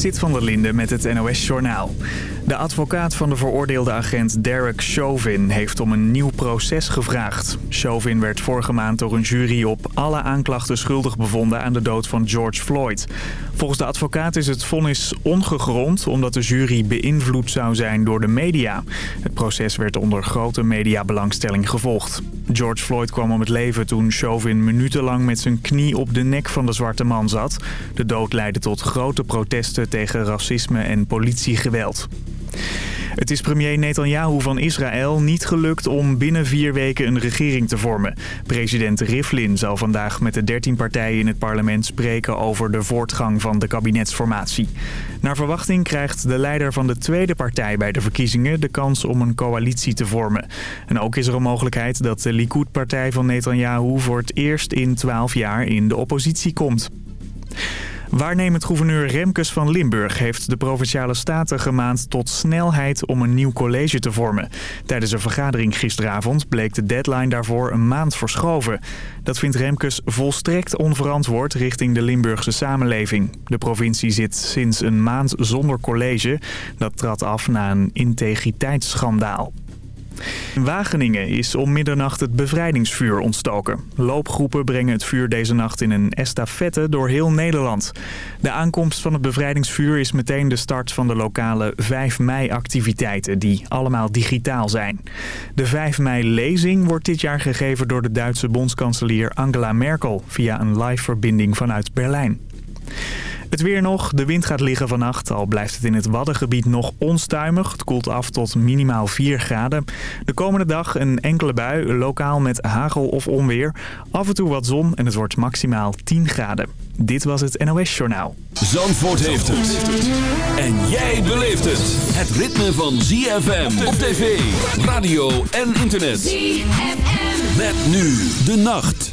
Sit van der Linde met het NOS-journaal. De advocaat van de veroordeelde agent Derek Chauvin heeft om een nieuw proces gevraagd. Chauvin werd vorige maand door een jury op alle aanklachten schuldig bevonden aan de dood van George Floyd. Volgens de advocaat is het vonnis ongegrond omdat de jury beïnvloed zou zijn door de media. Het proces werd onder grote mediabelangstelling gevolgd. George Floyd kwam om het leven toen Chauvin minutenlang met zijn knie op de nek van de zwarte man zat. De dood leidde tot grote protesten tegen racisme en politiegeweld. Het is premier Netanyahu van Israël niet gelukt om binnen vier weken een regering te vormen. President Rivlin zal vandaag met de 13 partijen in het parlement spreken over de voortgang van de kabinetsformatie. Naar verwachting krijgt de leider van de tweede partij bij de verkiezingen de kans om een coalitie te vormen. En ook is er een mogelijkheid dat de Likud-partij van Netanyahu voor het eerst in 12 jaar in de oppositie komt. Waarnemend gouverneur Remkes van Limburg heeft de Provinciale Staten gemaand tot snelheid om een nieuw college te vormen. Tijdens een vergadering gisteravond bleek de deadline daarvoor een maand verschoven. Dat vindt Remkes volstrekt onverantwoord richting de Limburgse samenleving. De provincie zit sinds een maand zonder college. Dat trad af na een integriteitsschandaal. In Wageningen is om middernacht het bevrijdingsvuur ontstoken. Loopgroepen brengen het vuur deze nacht in een estafette door heel Nederland. De aankomst van het bevrijdingsvuur is meteen de start van de lokale 5 mei-activiteiten... die allemaal digitaal zijn. De 5 mei-lezing wordt dit jaar gegeven door de Duitse bondskanselier Angela Merkel... via een live-verbinding vanuit Berlijn. Het weer nog. De wind gaat liggen vannacht. Al blijft het in het Waddengebied nog onstuimig. Het koelt af tot minimaal 4 graden. De komende dag een enkele bui, lokaal met hagel of onweer. Af en toe wat zon en het wordt maximaal 10 graden. Dit was het NOS Journaal. Zandvoort heeft het. En jij beleeft het. Het ritme van ZFM op tv, radio en internet. ZFM. Met nu de nacht.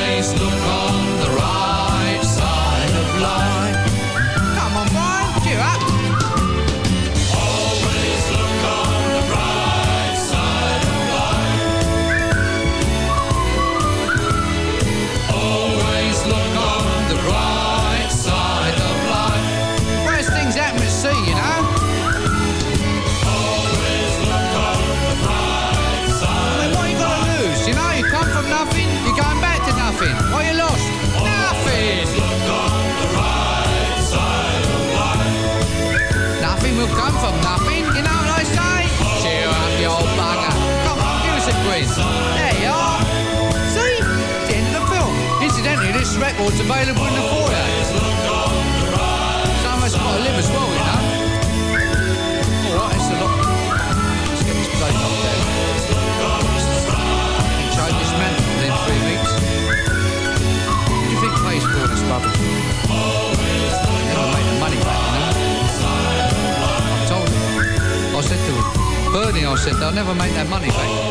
available in the foyer. Somewhere's got to live as well, you know. All right, it's a er lot. Let's get this plate up there. Change this man within three weeks. What do you think pays for this rubbish? Never made the money back, you know. I told him. I said to him, Bernie, I said, they'll never make that money back.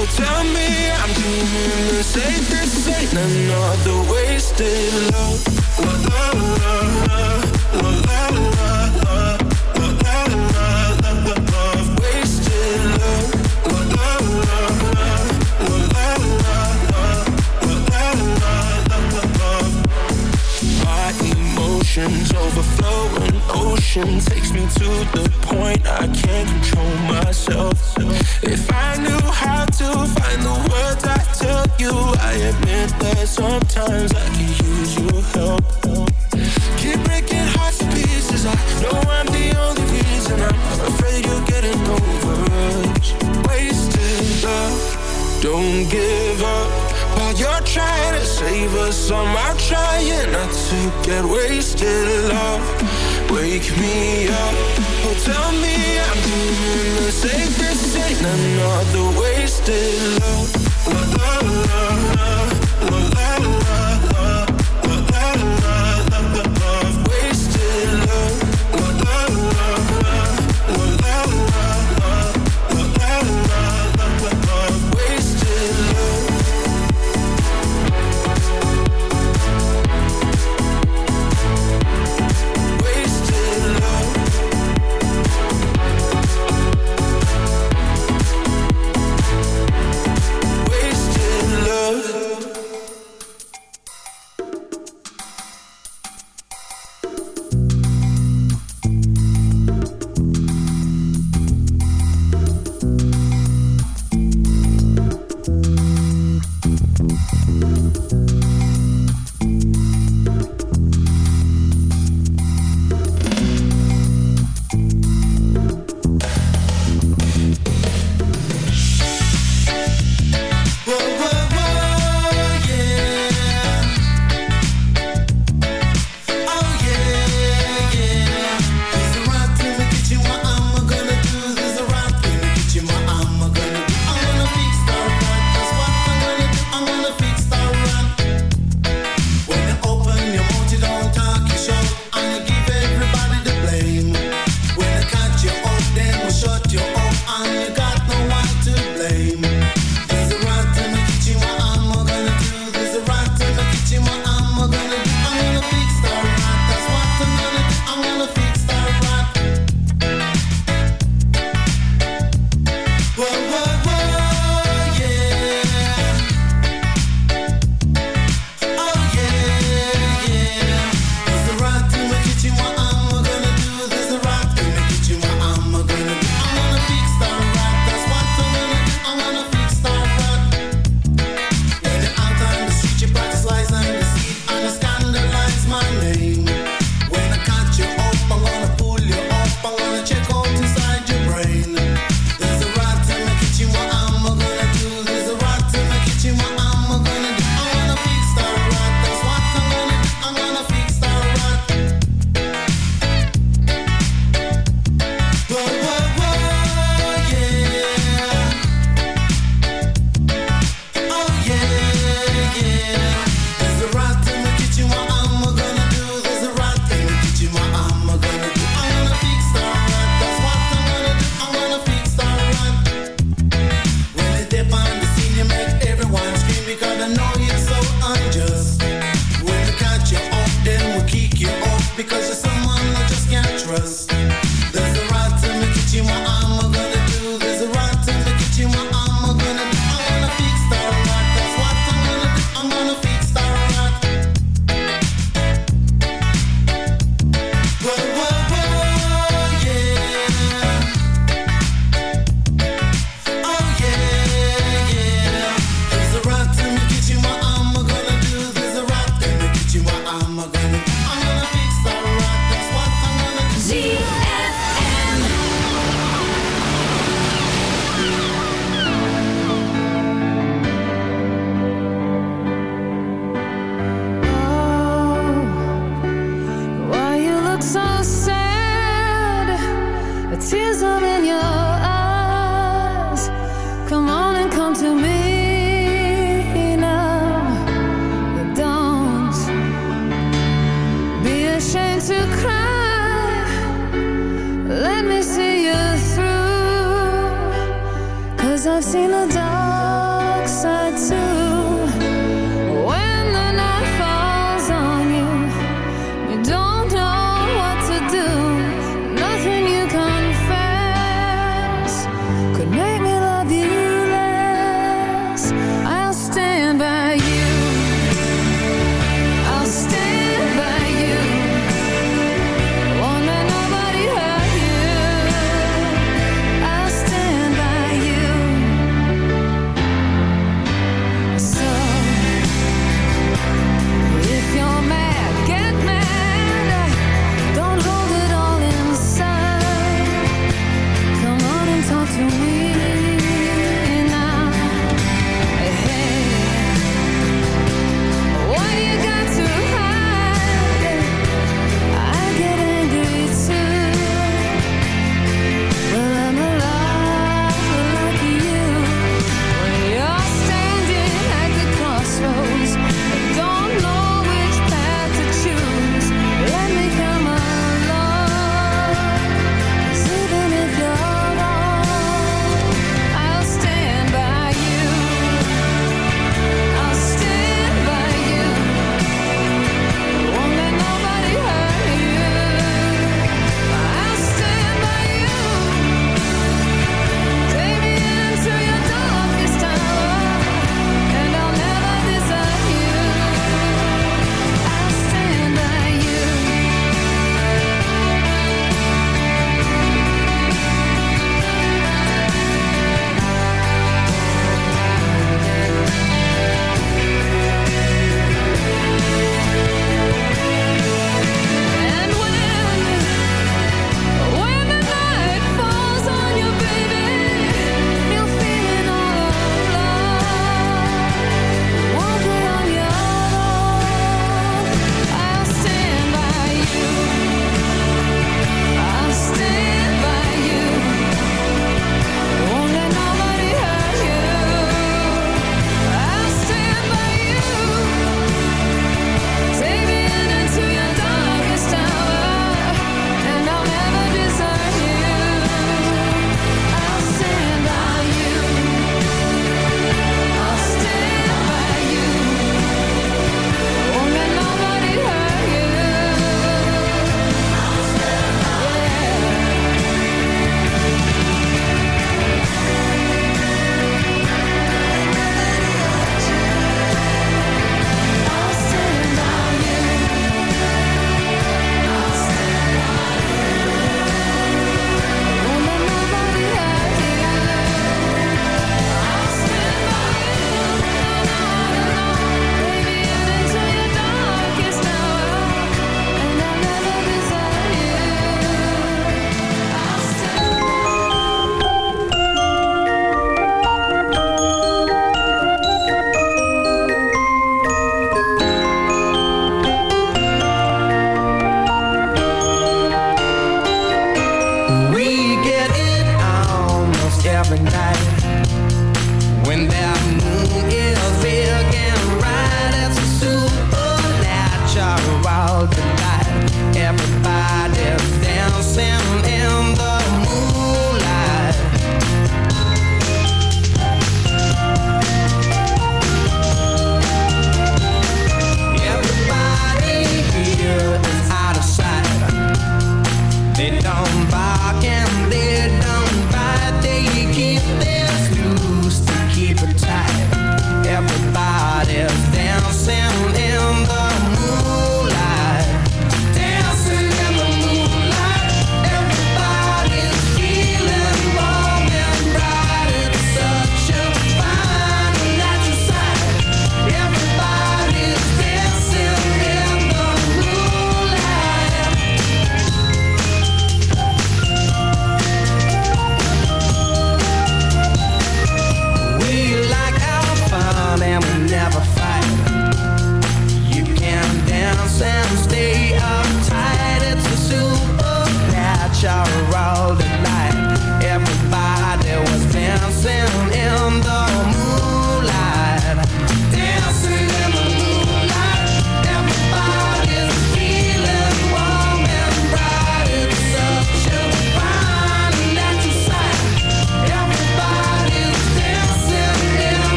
people tell me I'm dreaming the safest thing Another wasted love La Love wasted love La la la la La la la la La My emotions overflow ocean Takes me to the point I can't control myself Sometimes I could use your help keep breaking hearts to pieces I know I'm the only reason I'm afraid you're getting over us wasted love don't give up while you're trying to save us, I'm out trying not to get wasted. Love, wake me up. Oh, tell me I'm doing the safest thing. Another wasted love. La, la, la,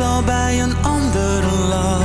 al bij een ander land.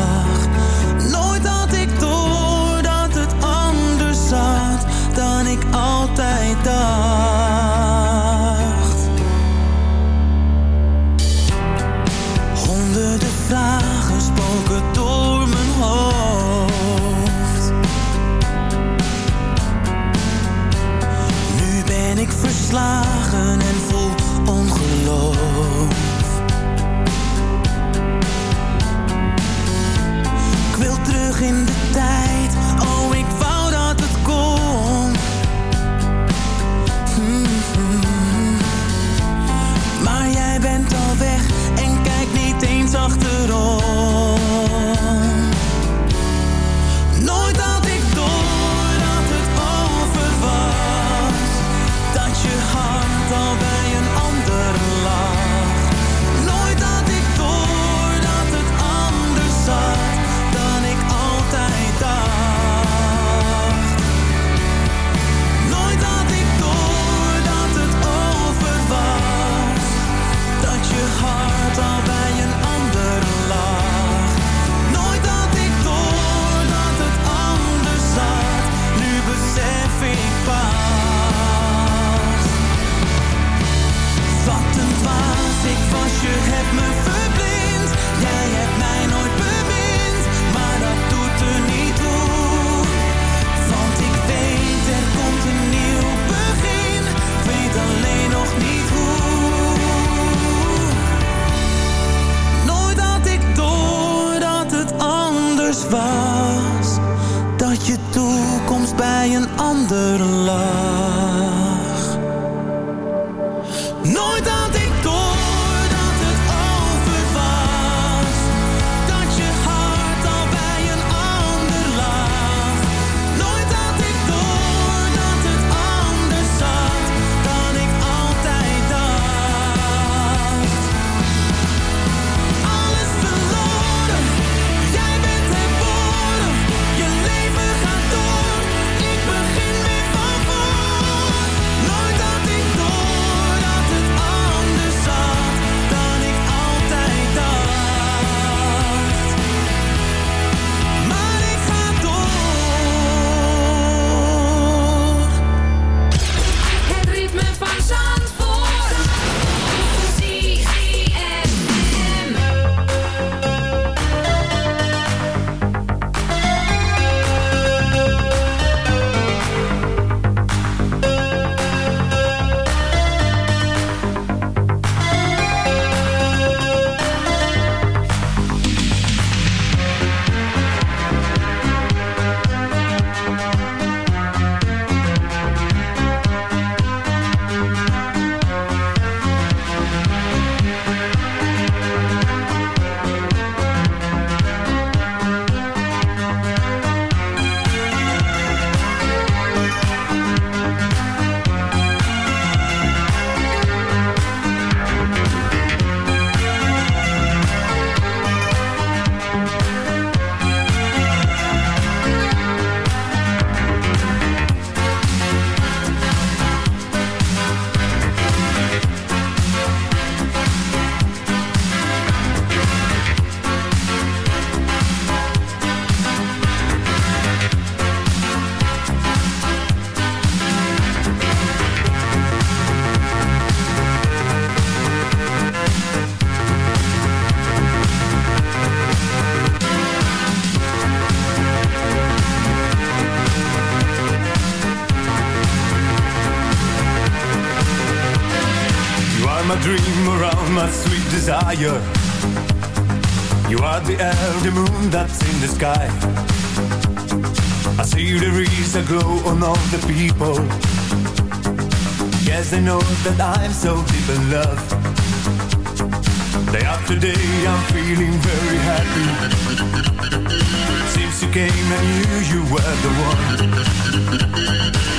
Je toekomst bij een ander lag. Desire. You are the the moon that's in the sky. I see there is a glow on all the people. Yes, I know that I'm so deep in love. Day after day, I'm feeling very happy. Since you came, I knew you were the one.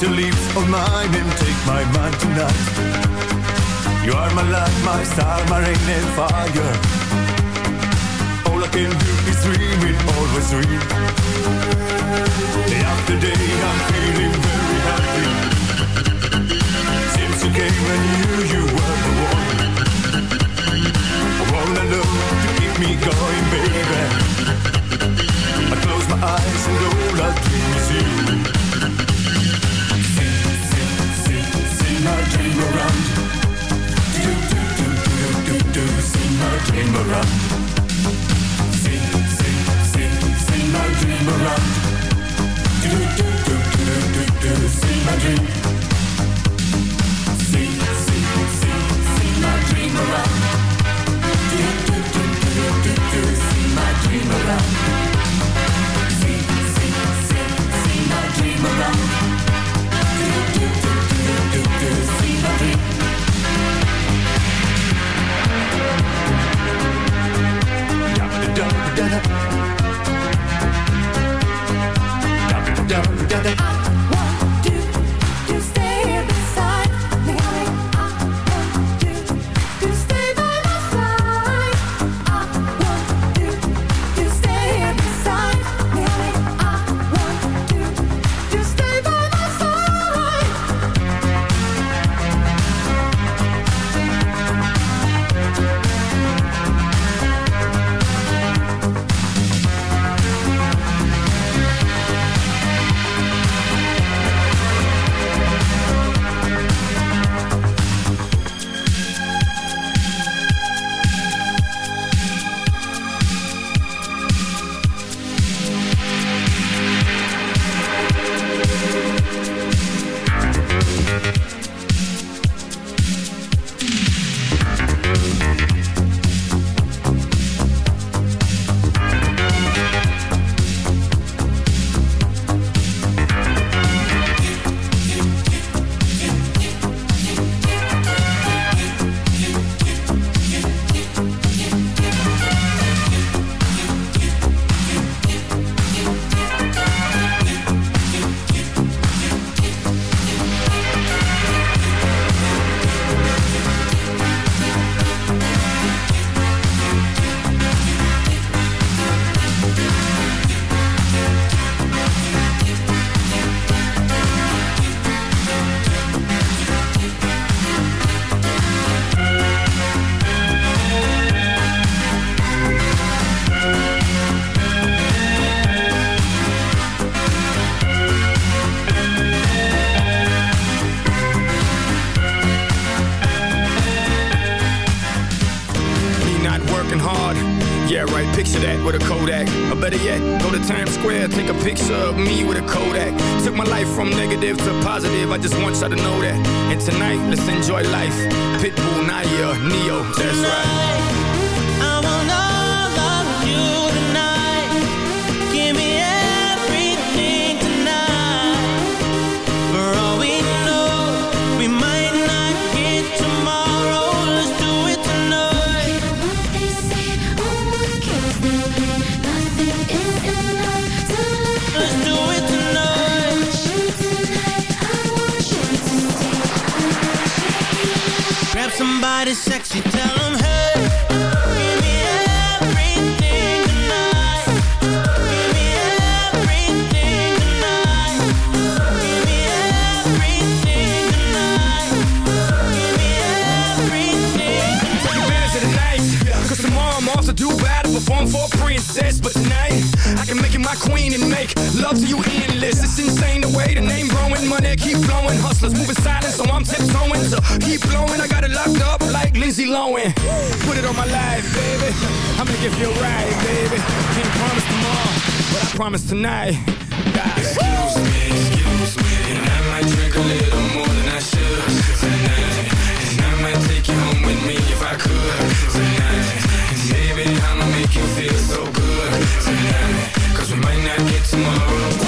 Put leave on mine and take my mind tonight. You are my light, my star, my rain and fire. All I can do is dream it, always dream. Day after day, I'm feeling very happy. Since you came, I knew you were the one. I wanna love to keep me going, baby. queen and make love to you endless. It's insane the way the name growing, money keep flowing. Hustlers moving silent, so I'm tiptoeing. So keep blowing, I got it locked up like Lindsay Lohan. Put it on my life, baby. I'm gonna give you a ride, baby. Can't promise tomorrow, but I promise tonight. Excuse me, excuse me, and I might drink a little more than I should tonight. get tomorrow.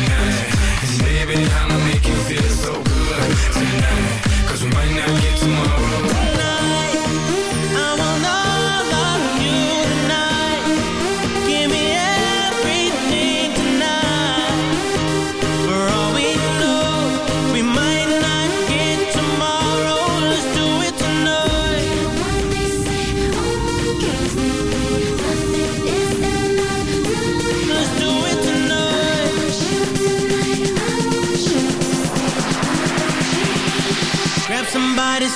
tomorrow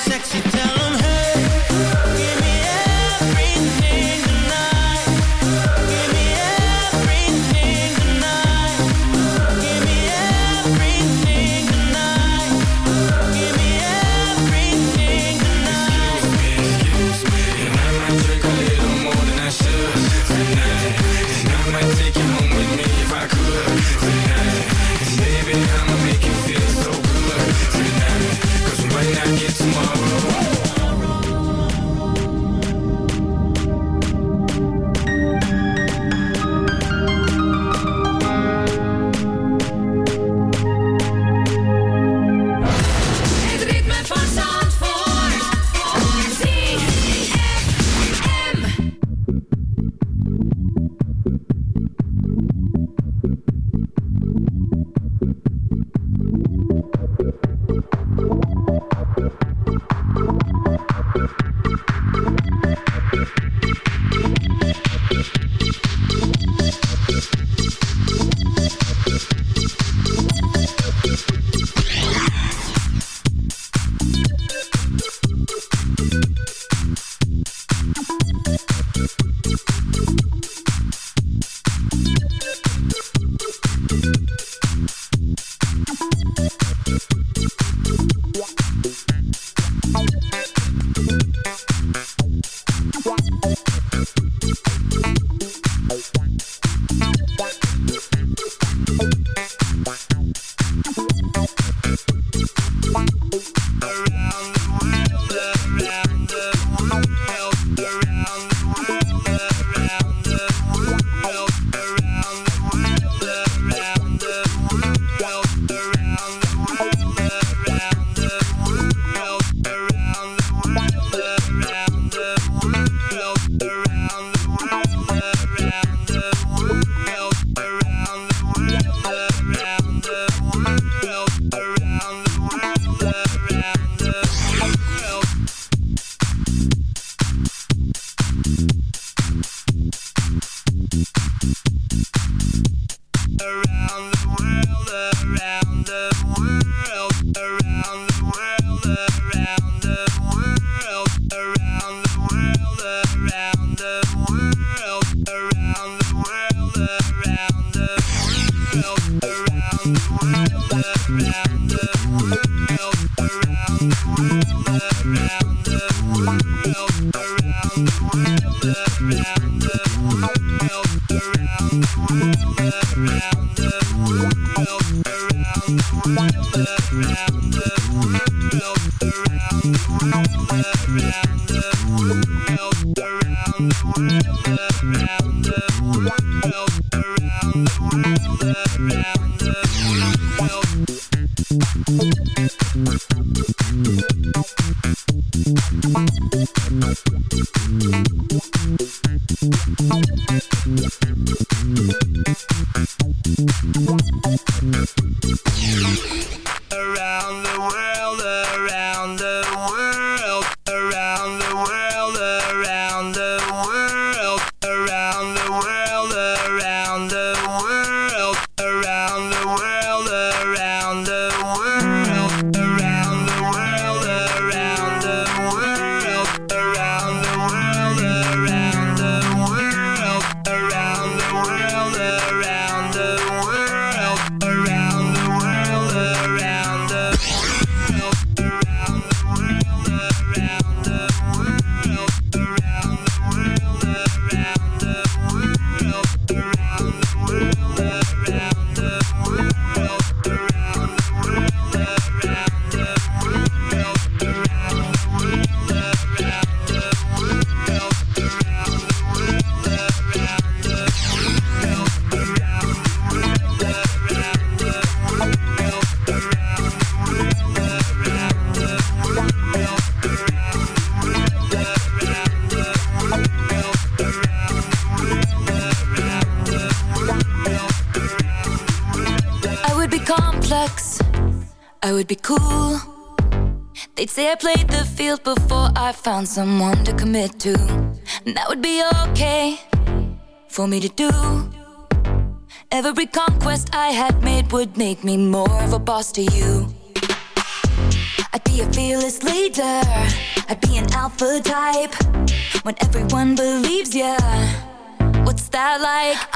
sexy, tell Someone to commit to. And that would be okay for me to do. Every conquest I had made would make me more of a boss to you. I'd be a fearless leader. I'd be an alpha type. When everyone believes ya. What's that like?